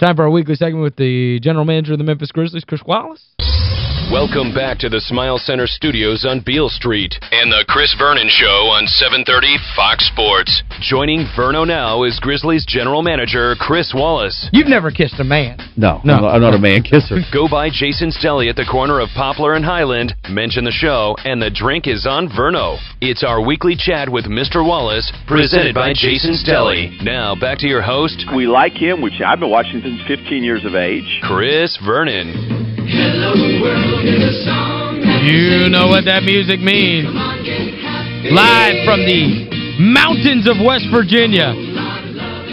time for our weekly segment with the general manager of the Memphis Grizzlies, Chris Wallace. Welcome back to the Smile Center Studios on Beale Street and the Chris Vernon Show on 730 Fox Sports. Joining Verno now is Grizzlies general manager Chris Wallace. You've never kissed a man. No, No. I'm, not, a man kisser. Go by Jason's Deli at the corner of Poplar and Highland, mention the show, and the drink is on Verno. It's our weekly chat with Mr. Wallace, presented by Jason's Deli. Now, back to your host, We like him, which I've been watching since 15 years of age. Chris Vernon. You know what that music means. Live from the mountains of West Virginia.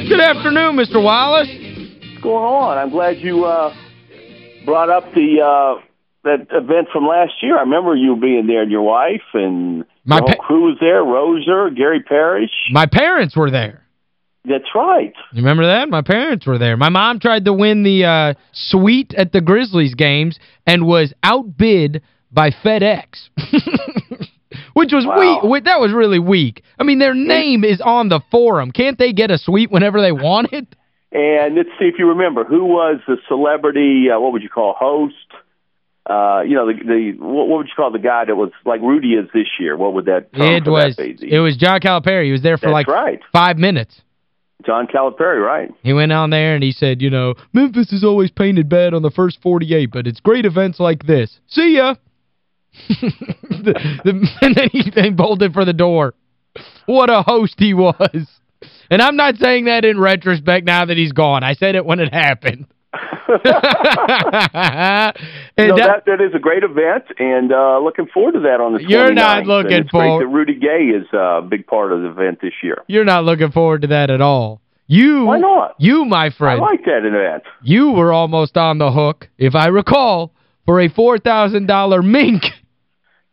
Good afternoon, Mr. Wallace. What's going on? I'm glad you uh, brought up the uh, that event from last year. I remember you being there and your wife and My the whole crew was there. Roser, Gary Parrish. My parents were there. That's right. You remember that? My parents were there. My mom tried to win the uh, suite at the Grizzlies games and was outbid by FedEx. Which was Wow. weak. That was really weak. I mean, their name is on the forum. Can't they get a suite whenever they want it? And let's see if you remember who was the celebrity. Uh, what would you call host? Uh, you know the the what, what would you call the guy that was like Rudy is this year? What would that? It was that be? it was John Calipari. He was there for That's like right. five minutes. John Calipari, right? He went on there and he said, you know, Memphis is always painted bad on the first 48, but it's great events like this. See ya. the, the, and then he, they bolted for the door. What a host he was. And I'm not saying that in retrospect now that he's gone. I said it when it happened. and no, that- that, is a great event, and uh, looking forward to that on the 29th. You're not looking great that Rudy Gay is uh, a big part of the event this year. you're not looking forward to that at all. You, Why not? You, my I friend. like that event. you were almost on the hook, if I recall, for a $4,000 mink.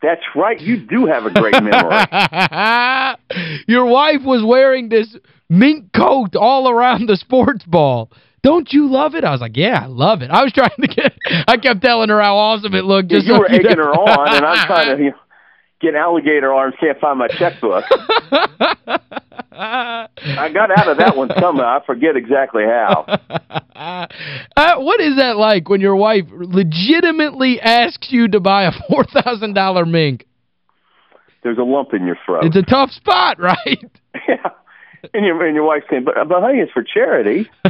That's right. You do have a great memory. Your wife was wearing this mink coat all around the sports ball. Don't you love it? I was like, yeah, I love it. I was trying to get, I kept telling her how awesome it looked. Yeah, Just you were egging her on, and I'm trying to you know, get alligator arms. Can't find my checkbook. I got out of that one somehow. I forget exactly how. uh, what is that like when your wife legitimately asks you to buy a $4,000 mink? There's a lump in your throat. It's a tough spot, right? yeah. And your, and your wife's saying, but, but honey, it's for charity.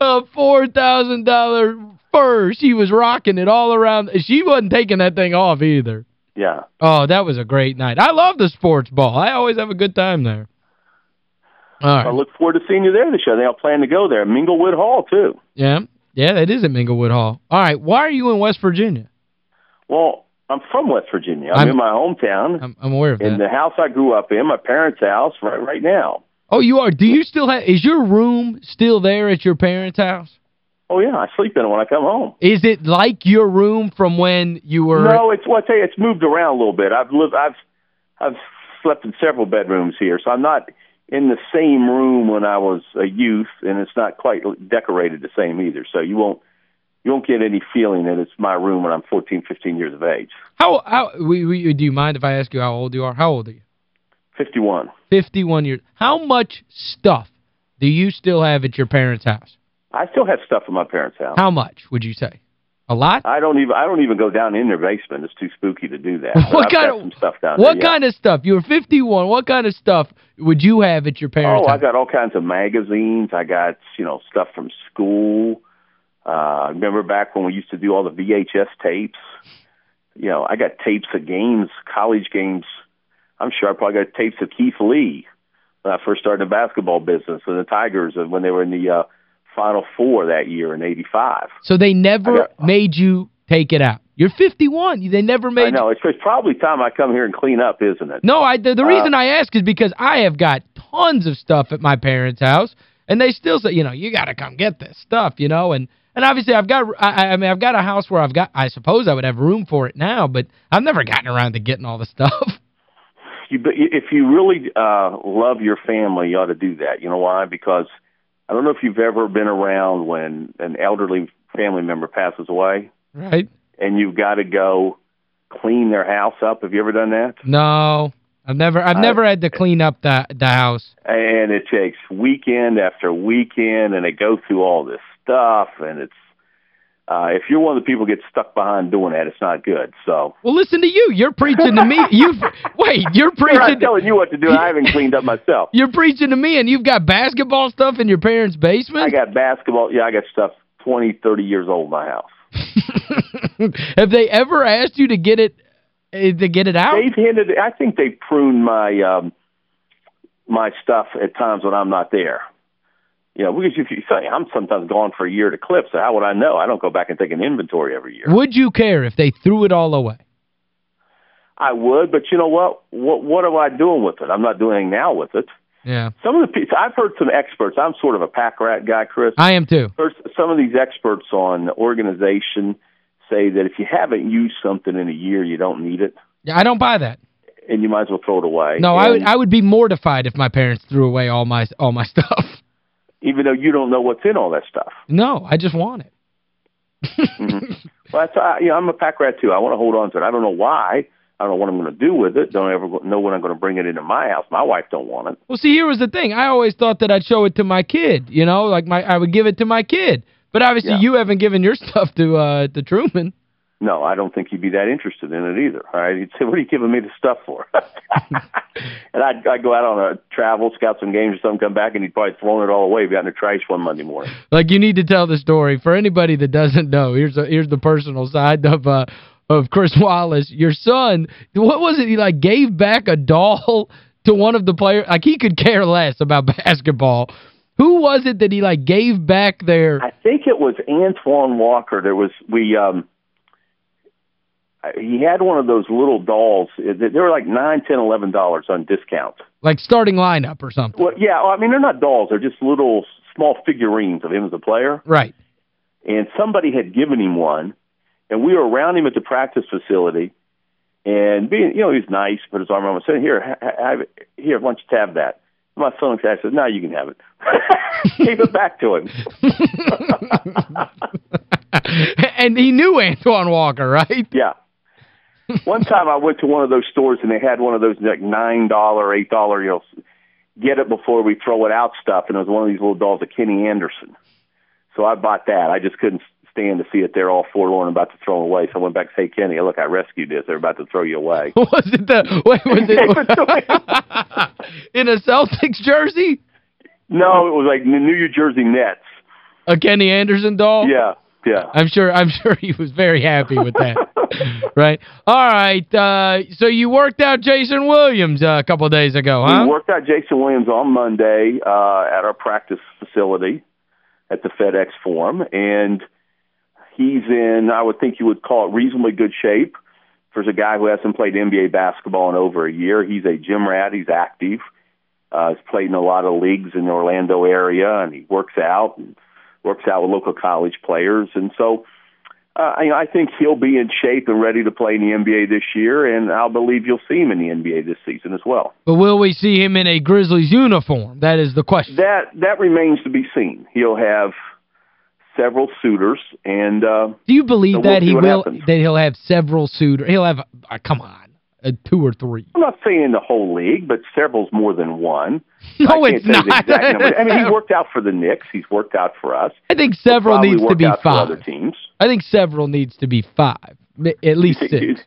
a $4,000 fur. She was rocking it all around. She wasn't taking that thing off either. Yeah. Oh, that was a great night. I love the sports ball. I always have a good time there. All I look forward to seeing you there this year. They all plan to go there. Minglewood Hall, too. Yeah. Yeah, that is at Minglewood Hall. All right. Why are you in West Virginia? Well, I'm from West Virginia. I'm, I'm- in my hometown. I'm, I'm aware of in that. In the house I grew up in, my parents' house, right right now. Oh, you are. Do you still have is your room still there at your parents' house? Oh yeah, I sleep in it when I come home. Is it like your room from when you were No, it's well, I tell you, it's moved around a little bit. I've lived, I've, I've slept in several bedrooms here, so I'm not in the same room when I was a youth, and it's not quite decorated the same either. So you won't, you won't get any feeling that it's my room when I'm 14, 15 years of age. How how we, we do you mind if I ask you how old you are? How old are you? 51. 51 years. How much stuff do you still have at your parents' house? I still have stuff in my parents' house. How much would you say? A lot? I don't even, I don't even go down in their basement. It's too spooky to do that. What I've kind of- some stuff down What there. yeah. kind of stuff? You were 51. What kind of stuff would you have at your parents' Oh, I house? got all kinds of magazines. I got, you know, stuff from school. Uh, I remember back when we used to do all the VHS tapes. You know, I got tapes of games, college games. I'm sure I probably got tapes of Keith Lee when I first started the basketball business and the Tigers when they were in the uh, Final Four that year in 85. So they never got- made you take it out. You're 51. They never made I know. It's, it's probably time I come here and clean up, isn't it? No, I the, the Uh, reason I ask is because I have got tons of stuff at my parents' house and they still say, you know, you got to come get this stuff, you know, and and obviously I've got I, I mean I've got a house where I've got I suppose I would have room for it now, but I've never gotten around to getting all the stuff. you, but if you really uh, love your family, you ought to do that. You know why? Because I don't know if you've ever been around when an elderly family member passes away right? and you've got to go clean their house up. Have you ever done that? No. I've never I've never had to clean up the the house. And it takes weekend after weekend, and they go through all this stuff, and it's uh, if you're one of the people who get stuck behind doing that, it's not good. So Well, listen to you. You're preaching to me. You Wait, you're preaching I'm telling you what to do. I haven't cleaned up myself. You're preaching to me and you've got basketball stuff in your parents' basement? I got basketball. Yeah, I got stuff 20, 30 years old in my house. Have they ever asked you to get it eh, to get it out? They've handed I think they pruned my um my stuff at times when I'm not there. You know, because if you say I'm sometimes gone for a year to clip, so how would I know? I don't go back and take an inventory every year. Would you care if they threw it all away? I would, but you know what? What what am I doing with it? I'm not doing anything now with it. Yeah. Some of the people I've heard some experts. I'm sort of a pack rat guy, Chris. I am too. First, some of these experts on organization say that if you haven't used something in a year, you don't need it, Yeah, I don't buy that. and you might as well throw it away. No, I would I would be mortified if my parents threw away all my all my stuff. Even though you don't know what's in all that stuff. No, I just want it. Mhm. Well, that's I, you know, I'm a pack rat too. I want to hold on to it. I don't know why. I don't know what I'm going to do with it. Don't ever know when I'm going to bring it into my house. My wife don't want it. Well, see, here was the thing. I always thought that I'd show it to my kid, you know, like my I would give it to my kid. But obviously Yeah. you haven't given your stuff to uh to Truman. No, I don't think he'd be that interested in it either. All right, he'd say, "What are you giving me the stuff for?" and I'd, I'd go out on a travel, scout some games or something, come back, and he'd probably thrown it all away, be out in the trash one Monday morning. Like you need to tell the story for anybody that doesn't know. Here's a, here's the personal side of uh of Chris Wallace. Your son, what was it? He like gave back a doll to one of the players. Like he could care less about basketball. Who was it that he like gave back there? I think it was Antoine Walker. There was we um he had one of those little dolls. They were like nine, ten, eleven dollars on discount. like starting lineup or something? Well, yeah, I mean they're not dolls; they're just little small figurines of him as a player. Right. And somebody had given him one, and we were around him at the practice facility. And being, you know, he's nice, put his arm around said, "Here, ha- ha- have it. here, why don't you have that?" My son looked at it, I said, "No, you can have it." Gave it back to him. and he knew Antoine Walker, right? Yeah. One time I went to one of those stores and they had one of those like nine dollar, eight dollar, you know, get it before we throw it out stuff, and it was one of these little dolls of Kenny Anderson. So I bought that. I just couldn't stand to see it there all forlorn about to throw it away. So I went back to say, Kenny, look, I rescued this. They're about to throw you away. was it the wait was it in a Celtics jersey? No, it was like the New Jersey Nets. A Kenny Anderson doll? Yeah, yeah. I'm sure I'm sure he was very happy with that. right? All right. Uh, so you worked out Jason Williams uh, a couple of days ago, huh? We worked out Jason Williams on Monday uh, at our practice facility at the FedEx Forum, and he's in, I would think you would call it reasonably good shape. For a guy who hasn't played NBA basketball in over a year, he's a gym rat. He's active. Uh, he's played in a lot of leagues in the Orlando area, and he works out and works out with local college players. And so uh, I, I think he'll be in shape and ready to play in the NBA this year, and I'll believe you'll see him in the NBA this season as well. But will we see him in a Grizzlies uniform? That is the question. That that remains to be seen. He'll have several suitors, and uh, Do you believe So we'll that he will happens. that he'll have several suitors? He'll have uh, come on, uh, two or three. I'm not saying in the whole league, but several's more than one. No, it's not. I mean, he worked out for the Knicks. He's worked out for us. I think several needs to be five. other teams. I think several needs to be five. At least You six.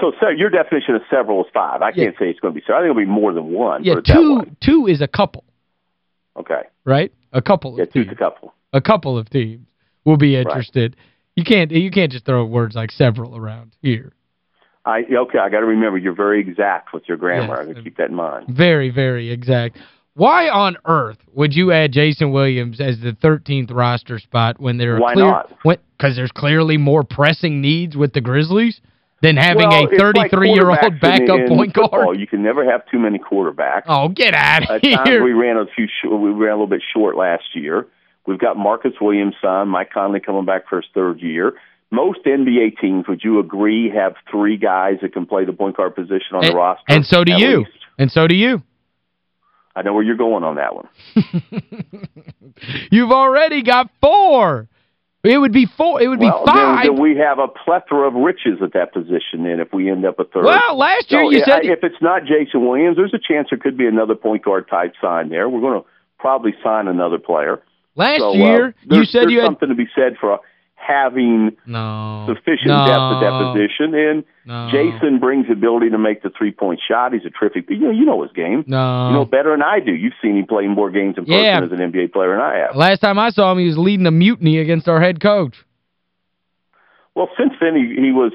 So, so your definition of several is five. I Yeah. can't say it's going to be several. I think it'll be more than one. Yeah, put it that two two is a couple, Okay. right? A couple Yeah, of two's teams. a couple. A couple of teams will be interested. You can't you can't just throw words like several around here. I okay. I got to remember you're very exact with your grammar. Yes. I'm going to keep that in mind. Very, very exact. Why on earth would you add Jason Williams as the 13th roster spot when there are Why clear not? Because there's clearly more pressing needs with the Grizzlies than having well, a 33-year-old quarterbacks in- backup in point football. guard. You can never have too many quarterbacks. Oh, get out of here. we ran a few short, we ran a little bit short last year. We've got Marcus Williams' son, Mike Conley coming back for his third year. Most NBA teams, would you agree, have three guys that can play the point guard position on and, the roster? and so do you. least? And so do you. I know where you're going on that one. You've already got four. It would be four. It would well, be five. Then, then we have a plethora of riches at that position then if we end up a third. Well, last year so you said... if it's not Jason Williams, there's a chance there could be another point guard type sign there. We're going to probably sign another player. Last so, year, uh, you said you had... something to be said for having no, sufficient no, depth at that position. And no. Jason brings the ability to make the three-point shot. He's a terrific you know, you know his game. No. You know better than I do. You've seen him play more games in person yeah. as an NBA player than I have. Last time I saw him, he was leading a mutiny against our head coach. Well, since then he he was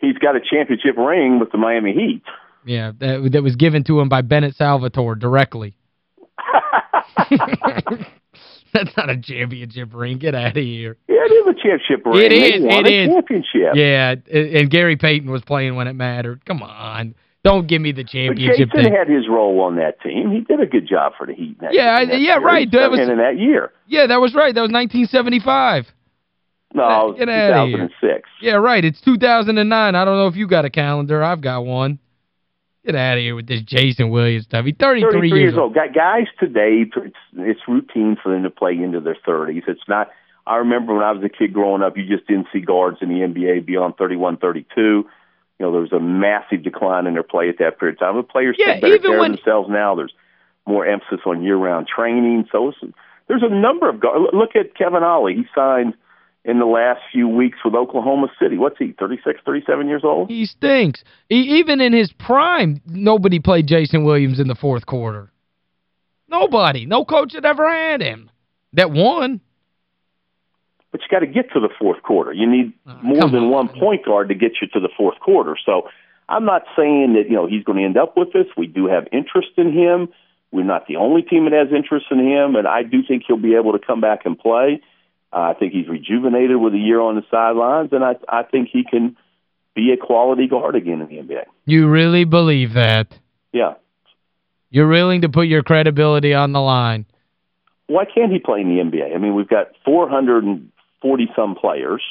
he's got a championship ring with the Miami Heat. Yeah, that that was given to him by Bennett Salvatore directly. That's not a championship ring. Get out of here. Yeah, it is a championship ring. It is. It is. championship. Yeah, and Gary Payton was playing when it mattered. Come on. Don't give me the championship but Jason thing. had his role on that team. He did a good job for the Heat. That, yeah, yeah, year. right. That was, in that year. Yeah, that was right. That was 1975. No, Get 2006. Yeah, right. It's 2009. I don't know if you got a calendar. I've got one. Get out of here with this Jason Williams stuff. He's 33, 33 years, years old. Guys today, it's, it's routine for them to play into their 30s. It's not – I remember when I was a kid growing up, you just didn't see guards in the NBA beyond 31, 32. You know, there was a massive decline in their play at that period of time. The players yeah, take better care when, of themselves now. There's more emphasis on year-round training. So there's a number of guards. Look at Kevin Ollie. He signed – in the last few weeks with Oklahoma City. What's he, 36, 37 years old? He stinks. He, even in his prime, nobody played Jason Williams in the fourth quarter. Nobody. No coach had ever had him. That won. But you got to get to the fourth quarter. You need oh, more than on. one point guard to get you to the fourth quarter. So I'm not saying that, you know, he's going to end up with this. We do have interest in him. We're not the only team that has interest in him, and I do think he'll be able to come back and play. Uh, I think he's rejuvenated with a year on the sidelines, and I I think he can be a quality guard again in the NBA. You really believe that? Yeah. You're willing to put your credibility on the line? Why can't he play in the NBA? I mean, we've got 440-some players.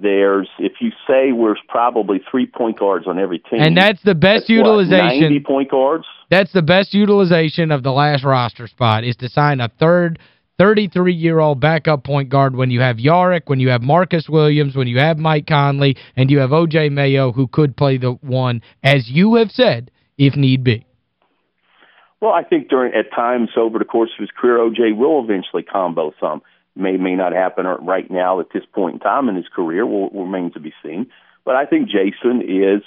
There's, if you say we're probably three point guards on every team. And that's the best that's utilization. What, 90 point guards? That's the best utilization of the last roster spot is to sign a third 33-year-old backup point guard when you have Jaric, when you have Marcus Williams, when you have Mike Conley, and you have O.J. Mayo who could play the one, as you have said, if need be. Well, I think during at times over the course of his career, O.J. will eventually combo some. May may not happen right now at this point in time in his career. Will, will remain to be seen. But I think Jason is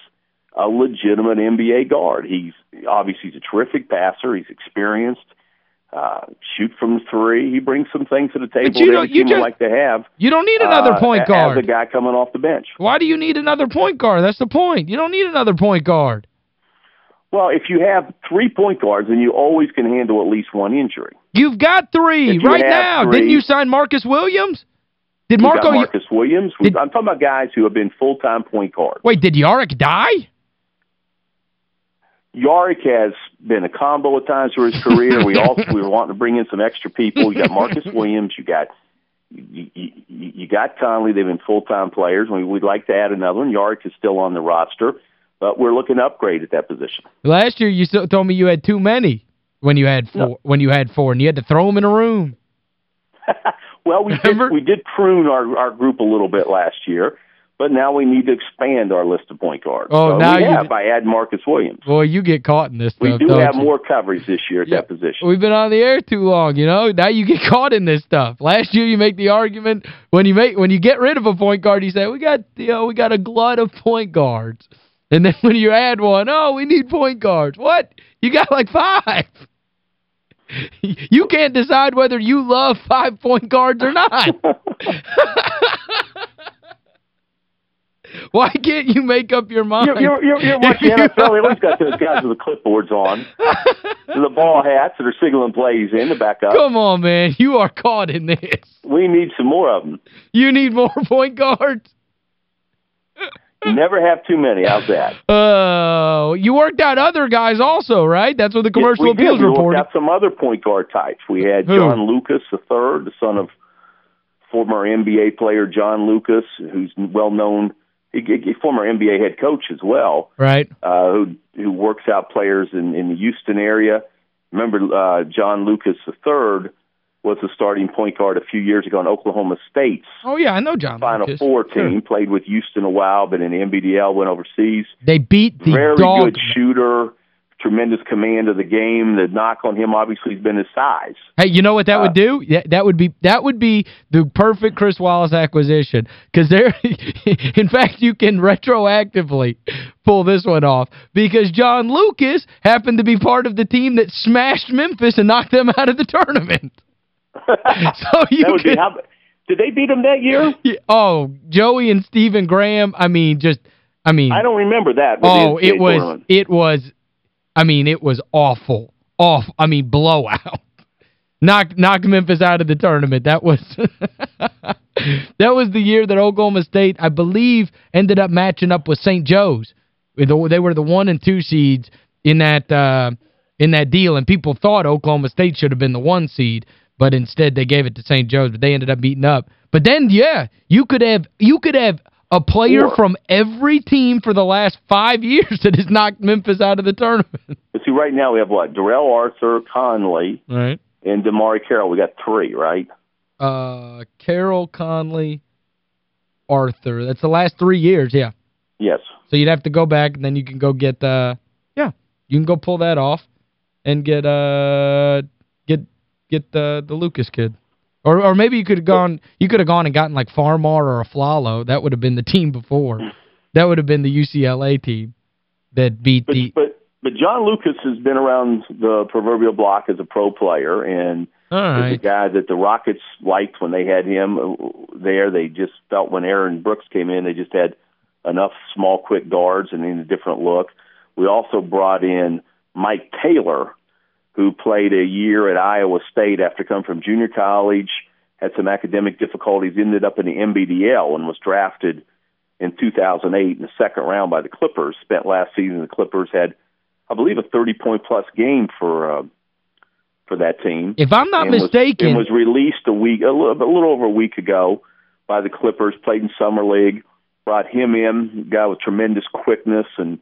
a legitimate NBA guard. He's obviously he's a terrific passer. He's experienced uh, shoot from three. He brings some things to the table you that you would like to have. You don't need another uh, point guard. As a guy coming off the bench. Why do you need another point guard? That's the point. You don't need another point guard. Well, if you have three point guards, then you always can handle at least one injury. You've got three right now. Three, Didn't you sign Marcus Williams? Did Marco Marcus Williams? Did, I'm talking about guys who have been full-time point guards. Wait, did Jaric die? Jaric has been a combo at times through his career. we also we were wanting to bring in some extra people. You got Marcus Williams. You got you, you, you got Conley. They've been full-time players. We, we'd like to add another one. Jaric is still on the roster. But we're looking to upgrade at that position. Last year you told me you had too many when you had four, no. when you had four, and you had to throw them in a room. well, we did, we did prune our, our group a little bit last year, but now we need to expand our list of point guards. Oh, so now we have by add Marcus Williams. Boy, you get caught in this We stuff, do have you? more coverage this year at yeah. that position. We've been on the air too long, you know. Now you get caught in this stuff. Last year you make the argument when you make when you get rid of a point guard, you say, "We got, you know, we got a glut of point guards." And then when you add one, oh, we need point guards. What? You got like five. You can't decide whether you love five point guards or not. Why can't you make up your mind? You're, you're, you're watching the NFL. They always got those guys with the clipboards on. the ball hats that are signaling plays in the back backup. Come on, man. You are caught in this. We need some more of them. You need more point guards? You never have too many. How's that? Oh, uh, you worked out other guys also, right? That's what the commercial yes, appeals did. reported. We worked out some other point guard types. We had Who? John Lucas the third, the son of former NBA player John Lucas, who's well known, he, he, former NBA head coach as well. Right. Uh, who who works out players in in the Houston area. Remember uh, John Lucas the third was the starting point guard a few years ago in Oklahoma State's Oh, yeah, I know John Final Lucas. Four Sure. team. Played with Houston a while, but in the NBDL went overseas. They beat the Very dog. good shooter, tremendous command of the game. The knock on him obviously has been his size. Hey, you know what that Uh, would do? Yeah, that would be that would be the perfect Chris Wallace acquisition cuz there in fact you can retroactively pull this one off because John Lucas happened to be part of the team that smashed Memphis and knocked them out of the tournament. So you that could how, did they beat him that year? Yeah, Oh, Joey and Stephen Graham, I mean just I mean I don't remember that. Oh, it was tournament. it was I mean it was awful. Off I mean blowout. Knocked knocked Memphis out of the tournament. That was That was the year that Oklahoma State I believe ended up matching up with St. Joe's. They were the one and two seeds in that uh in that deal and people thought Oklahoma State should have been the one seed, but instead they gave it to St. Joe's, but they ended up beating up. But then yeah, you could have you could have a player from every team for the last five years that has knocked Memphis out of the tournament. But see, right now we have what? Darrell Arthur, Conley, Right. and DeMarre Carroll. We got three, right? Uh, Carroll, Conley, Arthur. That's the last three years, yeah. Yes. So you'd have to go back, and then you can go get, uh, yeah, you can go pull that off and get, uh, get, get the, the Lucas kid. Or or maybe you could have gone you could have gone and gotten like Farmar or Afflalo. That would have been the team before. That would have been the UCLA team that beat But the but but John Lucas has been around the proverbial block as a pro player and All is a guy that the Rockets liked when they had him uh, there. They just felt when Aaron Brooks came in, they just had enough small, quick guards and in a different look. We also brought in Mike Taylor, who played a year at Iowa State after coming from junior college, had some academic difficulties, ended up in the NBDL and was drafted in 2008 in the second round by the Clippers. Spent last season the Clippers had, I believe, a 30 point plus game for uh, for that team If I'm not was- mistaken, and was released a week, a little, a little over a week ago by the Clippers. Played in summer league. Brought him in, guy with tremendous quickness and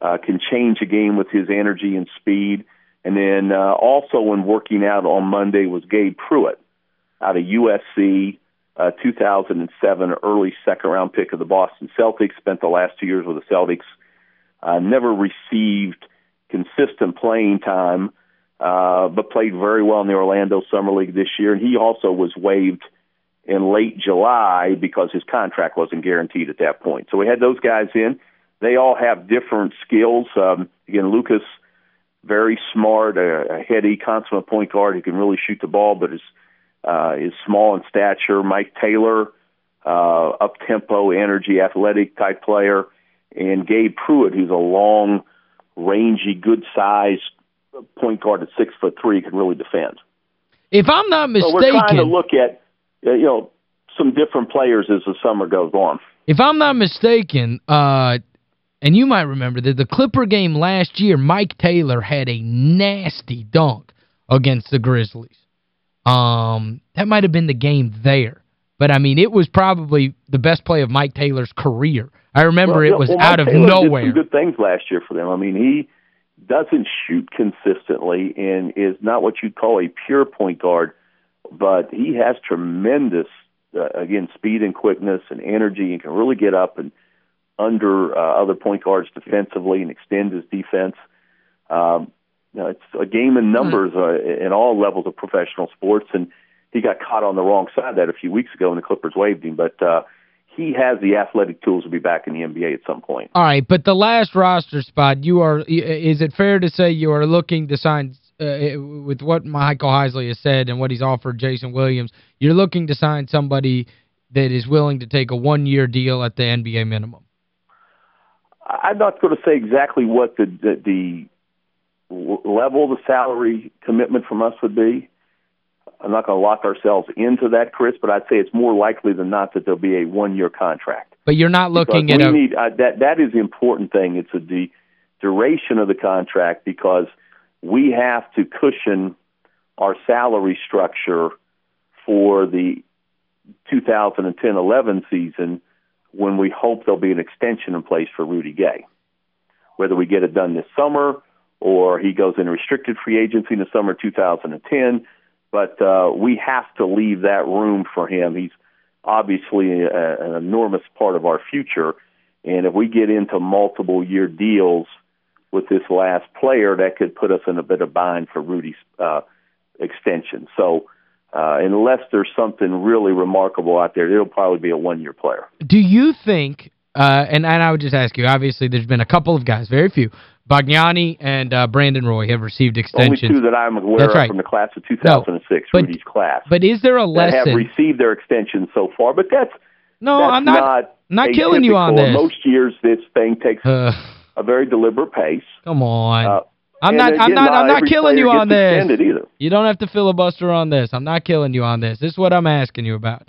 uh, can change a game with his energy and speed. And then uh, also, when working out on Monday, was Gabe Pruitt out of USC, uh, 2007 early second round pick of the Boston Celtics. Spent the last two years with the Celtics. Uh, never received consistent playing time uh, but played very well in the Orlando Summer League this year. And he also was waived in late July because his contract wasn't guaranteed at that point. So we had those guys in. They all have different skills. Um, again, Lucas, very smart, a, a heady, consummate point guard who can really shoot the ball, but is uh, is small in stature. Mike Taylor, uh, up tempo, energy, athletic type player, and Gabe Pruitt, who's a long, rangy, good sized point guard at six foot three can really defend. if I'm not So we're trying to mistaken, look at uh, you know some different players as the summer goes on. if I'm not mistaken, uh and you might remember that the Clipper game last year, Mike Taylor had a nasty dunk against the Grizzlies. Um, that might have been the game there. But, I mean, it was probably the best play of Mike Taylor's career. I remember Well, it was well, out Mike of Taylor nowhere. Did some good things last year for them. I mean, he doesn't shoot consistently and is not what you'd call a pure point guard, but he has tremendous uh, again speed and quickness and energy and can really get up and under uh, other point guards defensively and extend his defense. Um, you know, it's a game in numbers uh, in all levels of professional sports, and he got caught on the wrong side of that a few weeks ago when the Clippers waived him. But uh, he has the athletic tools to be back in the NBA at some point. All right, but the last roster spot, you are is it fair to say you are looking to sign uh, with what Michael Heisley has said and what he's offered Jason Williams, you're looking to sign somebody that is willing to take a one-year deal at the NBA minimum. I'm not going to say exactly what the the, the level of the salary commitment from us would be. I'm not going to lock ourselves into that, Chris, but I'd say it's more likely than not that there'll be a one-year contract. But you're not looking Because at we a need uh, that that is the important thing. It's a the duration of the contract because we have to cushion our salary structure for the 2010-11 season when we hope there'll be an extension in place for Rudy Gay. Whether we get it done this summer or he goes into restricted free agency in the summer of 2010, but uh, we have to leave that room for him. He's obviously a, an enormous part of our future, and if we get into multiple year deals with this last player, that could put us in a bit of bind for Rudy's uh, extension. So. Uh, unless there's something really remarkable out there, it'll probably be a one-year player. Do you think, uh, and, and I would just ask you, obviously there's been a couple of guys, very few, Bargnani and uh, Brandon Roy have received extensions. Only two that I'm aware That's of right. from the class of 2006, no, but, Rudy's class. But is there a lesson? That have received their extensions so far, but that's No, that's I'm not not, not killing you on this. Most years this thing takes uh, a very deliberate pace. Come on. I'm and not again, I'm not I'm not killing you on this. You don't have to filibuster on this. I'm not killing you on this. This is what I'm asking you about.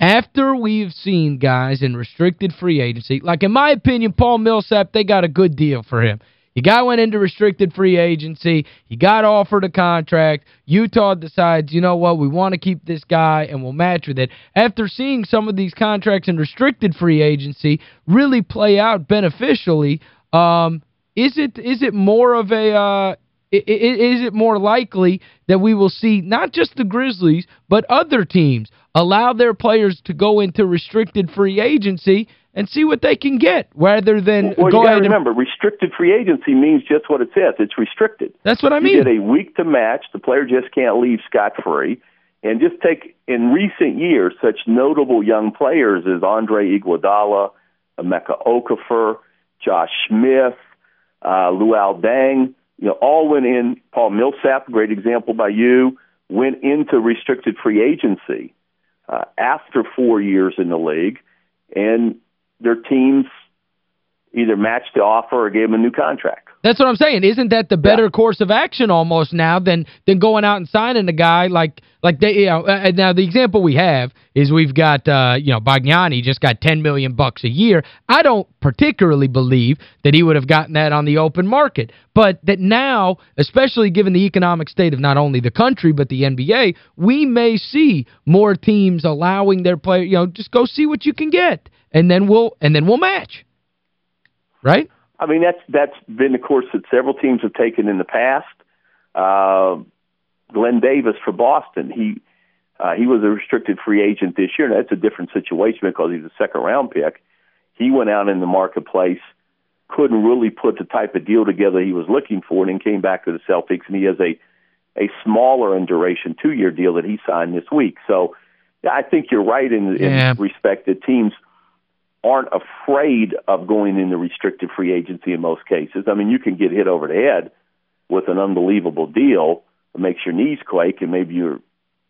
After we've seen guys in restricted free agency, like in my opinion, Paul Millsap, they got a good deal for him. He guy went into restricted free agency. He got offered a contract. Utah decides, you know what, we want to keep this guy and we'll match with it. After seeing some of these contracts in restricted free agency really play out beneficially, um, is it is it more of a uh, is it more likely that we will see not just the Grizzlies but other teams allow their players to go into restricted free agency and see what they can get rather than well, go you ahead remember, restricted free agency means just what it says. It's restricted. That's what I mean. You get a week to match. The player just can't leave scot-free. And just take, in recent years, such notable young players as Andre Iguodala, Emeka Okafor, Josh Smith, uh, Luol Deng, you know, all went in. Paul Millsap, great example by you, went into restricted free agency uh, after four years in the league, and their teams either matched the offer or gave them a new contract. That's what I'm saying. Isn't that the better yeah. course of action almost now than than going out and signing a guy like like they you know uh, now the example we have is we've got uh you know Bargnani just got 10 million bucks a year. I don't particularly believe that he would have gotten that on the open market, but that now, especially given the economic state of not only the country but the NBA, we may see more teams allowing their player, you know, just go see what you can get and then we'll and then we'll match. Right? I mean, that's that's been the course that several teams have taken in the past. Uh, Glen Davis for Boston, he uh, he was a restricted free agent this year. And that's a different situation because he's a second round pick. He went out in the marketplace, couldn't really put the type of deal together he was looking for, and then came back to the Celtics. And he has a a smaller in duration two year deal that he signed this week. So I think you're right in, yeah. in respect that teams aren't afraid of going into restricted free agency in most cases. I mean, you can get hit over the head with an unbelievable deal that makes your knees quake and maybe you're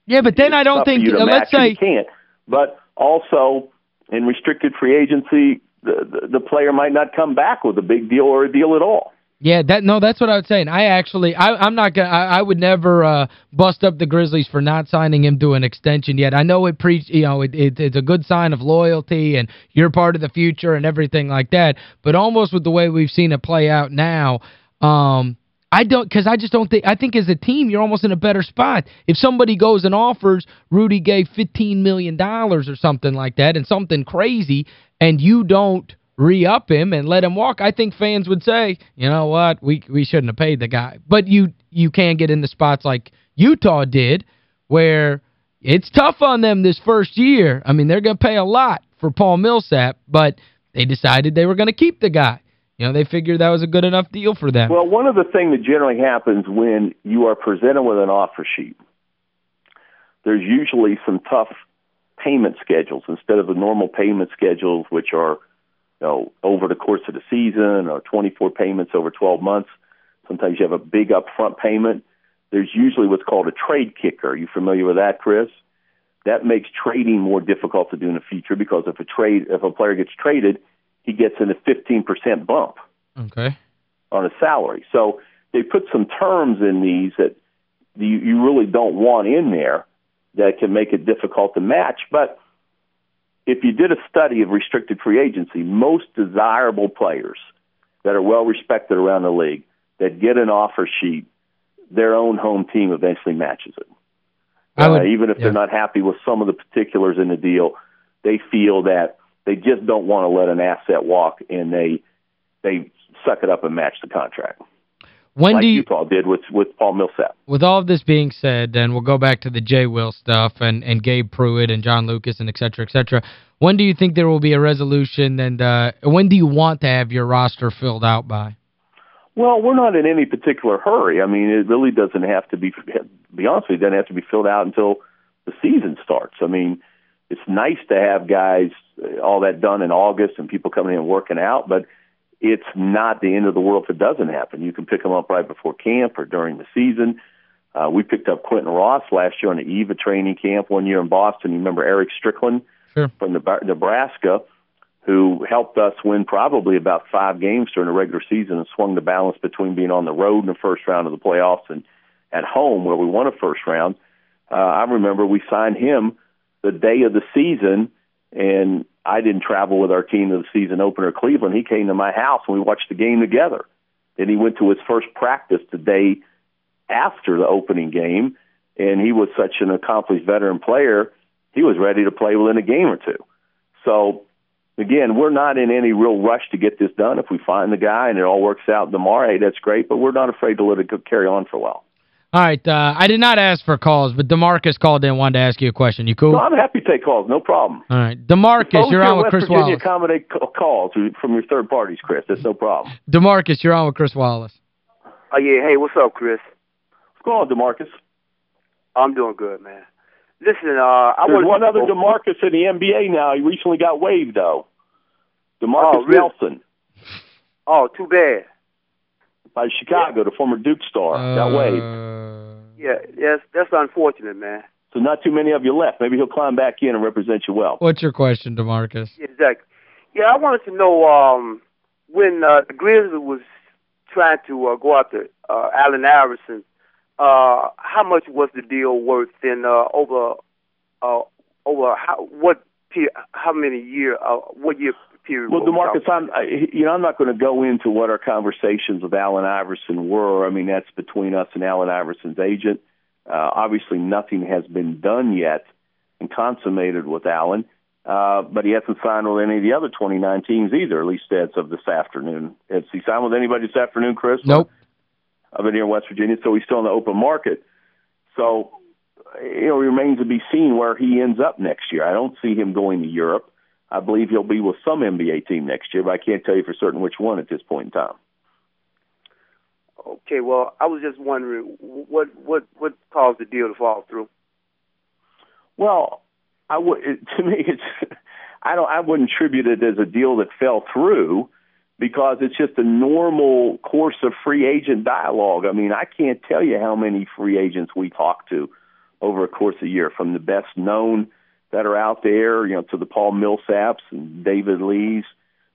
Yeah, but then I don't think uh, let's say you can't. But also in restricted free agency, the, the the player might not come back with a big deal or a deal at all. Yeah, that no, that's what I was saying. I actually I I'm not going to I, would never uh bust up the Grizzlies for not signing him to an extension yet. I know it pre you know, it, it it's a good sign of loyalty and you're part of the future and everything like that, but almost with the way we've seen it play out now, um I don't cuz I just don't think I think as a team you're almost in a better spot. If somebody goes and offers Rudy Gay $15 million or something like that and something crazy and you don't re-up him and let him walk, I think fans would say, you know what, we we shouldn't have paid the guy. But you you can get into spots like Utah did where it's tough on them this first year. I mean, they're going to pay a lot for Paul Millsap, but they decided they were going to keep the guy. You know, they figured that was a good enough deal for them. Well, one of the things that generally happens when you are presented with an offer sheet, there's usually some tough payment schedules instead of the normal payment schedules, which are you know, over the course of the season or 24 payments over 12 months. Sometimes you have a big upfront payment. There's usually what's called a trade kicker. Are you familiar with that, Chris? That makes trading more difficult to do in the future because if a trade if a player gets traded, he gets in a 15% bump. Okay. On a salary. So they put some terms in these that you, you really don't want in there that can make it difficult to match, but if you did a study of restricted free agency, most desirable players that are well respected around the league that get an offer sheet, their own home team eventually matches it. Would, uh, even if yeah. they're not happy with some of the particulars in the deal, they feel that they just don't want to let an asset walk and they they suck it up and match the contract. When like do you Utah did with with Paul Millsap. with all of this being said, then we'll go back to the Jay Will stuff and, and Gabe Pruitt and John Lucas and et cetera, et cetera. When do you think there will be a resolution and uh, when do you want to have your roster filled out by? Well, we're not in any particular hurry. I mean, it really doesn't have to be, to be honest with you, it doesn't have to be filled out until the season starts. I mean, it's nice to have guys uh, all that done in August and people coming in and working out, but it's not the end of the world if it doesn't happen. You can pick them up right before camp or during the season. Uh, we picked up Quinton Ross last year on the eve of training camp one year in Boston. You remember Erick Strickland sure. from the Nebraska, who helped us win probably about five games during the regular season and swung the balance between being on the road in the first round of the playoffs and at home where we won a first round. Uh, I remember we signed him the day of the season, and I didn't travel with our team to the season opener Cleveland. He came to my house and we watched the game together. Then he went to his first practice the day after the opening game, and he was such an accomplished veteran player. He was ready to play within a game or two. So, again, we're not in any real rush to get this done. If we find the guy and it all works out tomorrow, hey, that's great, but we're not afraid to let it carry on for a while. All right, uh, I did not ask for calls, but DeMarcus called in and wanted to ask you a question. You cool? No, I'm happy to take calls, no problem. All right. DeMarcus, you're on with West Chris Virginia Wallace. accommodate calls from your third parties, Chris. That's no problem. DeMarcus, you're on with Chris Wallace. Oh, yeah. Hey, what's up, Chris? What's going on, DeMarcus? I'm doing good, man. Listen, uh, I There's want one other DeMarcus in the NBA now. He recently got waived, though. DeMarcus Oh, really? Nelson Oh, too bad. By Chicago, the former Duke star, got waived. Uh, Yeah, yes, that's unfortunate, man. So not too many of you left. Maybe he'll climb back in and represent you well. What's your question, DeMarcus? Exactly. Yeah, I wanted to know um, when uh, the Grizzlies was trying to uh, go after uh, Allen Iverson, uh, how much was the deal worth and uh, over uh, over how what how many year uh, what year period? Well, were we DeMarcus. I'm, I, you know, I'm not going to go into what our conversations with Allen Iverson were. I mean, that's between us and Allen Iverson's agent. Uh, obviously, nothing has been done yet and consummated with Allen, uh, but he hasn't signed with any of the other 29 teams either, at least as of this afternoon. Has he signed with anybody this afternoon, Chris? Nope. I've been here in West Virginia, so he's still in the open market. So, you know, it remains to be seen where he ends up next year. I don't see him going to Europe. I believe he'll be with some NBA team next year, but I can't tell you for certain which one at this point in time. Okay, well, I was just wondering what what what caused the deal to fall through. Well, I would to me it's I don't I wouldn't attribute it as a deal that fell through because it's just a normal course of free agent dialogue. I mean, I can't tell you how many free agents we talk to over a course of a year, from the best known that are out there, you know, to the Paul Millsaps and David Lees,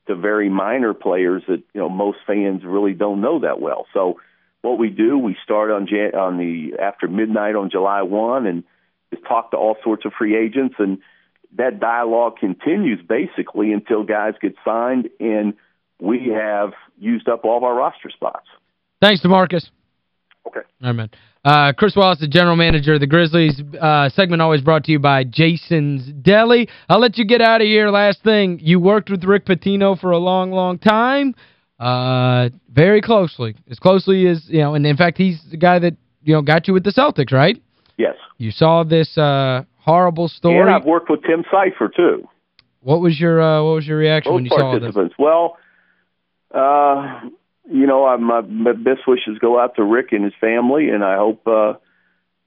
to very minor players that you know most fans really don't know that well. So, what we do, we start on Jan- on the after midnight on July one, and just talk to all sorts of free agents, and that dialogue continues basically until guys get signed and we have used up all of our roster spots. Thanks, DeMarcus. Okay. All right, man. Uh, Chris Wallace, the general manager of the Grizzlies. Uh, segment always brought to you by Jason's Deli. I'll let you get out of here. Last thing, you worked with Rick Pitino for a long, long time. Uh, very closely. As closely as, you know, and in fact, he's the guy that, you know, got you with the Celtics, right? Yes. You saw this uh, horrible story. And I've worked with Tim Sypher, too. What was your uh, what was your reaction Both when you saw this? Well, uh, you know, I, my, best wishes go out to Rick and his family, and I hope uh,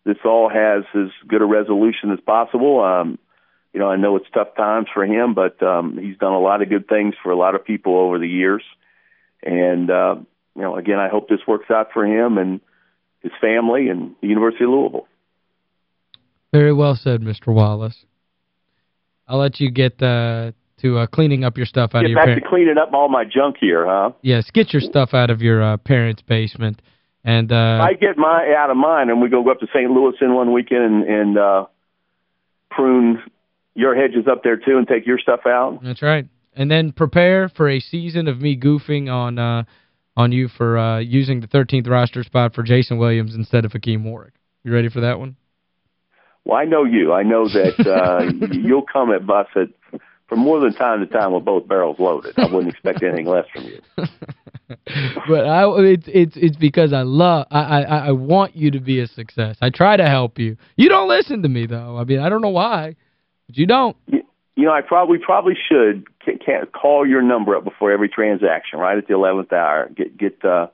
this all has as good a resolution as possible. Um, you know, I know it's tough times for him, but um, he's done a lot of good things for a lot of people over the years. And, uh, you know, again, I hope this works out for him and his family and the University of Louisville. Very well said, Mr. Wallace. I'll let you get uh, to uh, cleaning up your stuff out Get of your parents. Get back to cleaning up all my junk here, huh? Yes, get your stuff out of your uh, parents' basement. And uh, I get my out of mine, and we go up to St. Louis in one weekend and, and uh, prune your hedges up there too, and take your stuff out. That's right. And then prepare for a season of me goofing on uh, on you for uh, using the 13th roster spot for Jason Williams instead of Hakim Warrick. You ready for that one? Well, I know you. I know that uh, you'll come at us at, from more than time to time with both barrels loaded. I wouldn't expect anything less from you. but I it's it's it's because I love I I I want you to be a success. I try to help you. You don't listen to me though. I mean, I don't know why. But you don't. You, you know, I probably probably should can, can call your number up before every transaction right at the 11th hour. Get get uh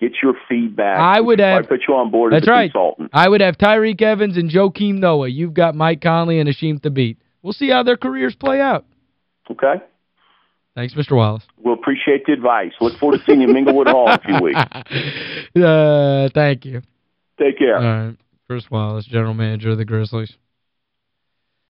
get your feedback. I would have put you on board that's as a right. consultant. I would have Tyreke Evans and Joakim Noah. You've got Mike Conley and Hasheem Thabeet. We'll see how their careers play out. Okay. Thanks, Mr. Wallace. We'll appreciate the advice. Look forward to seeing you in Minglewood Hall in a few weeks. Uh, thank you. Take care. All right. Chris Wallace, general manager of the Grizzlies.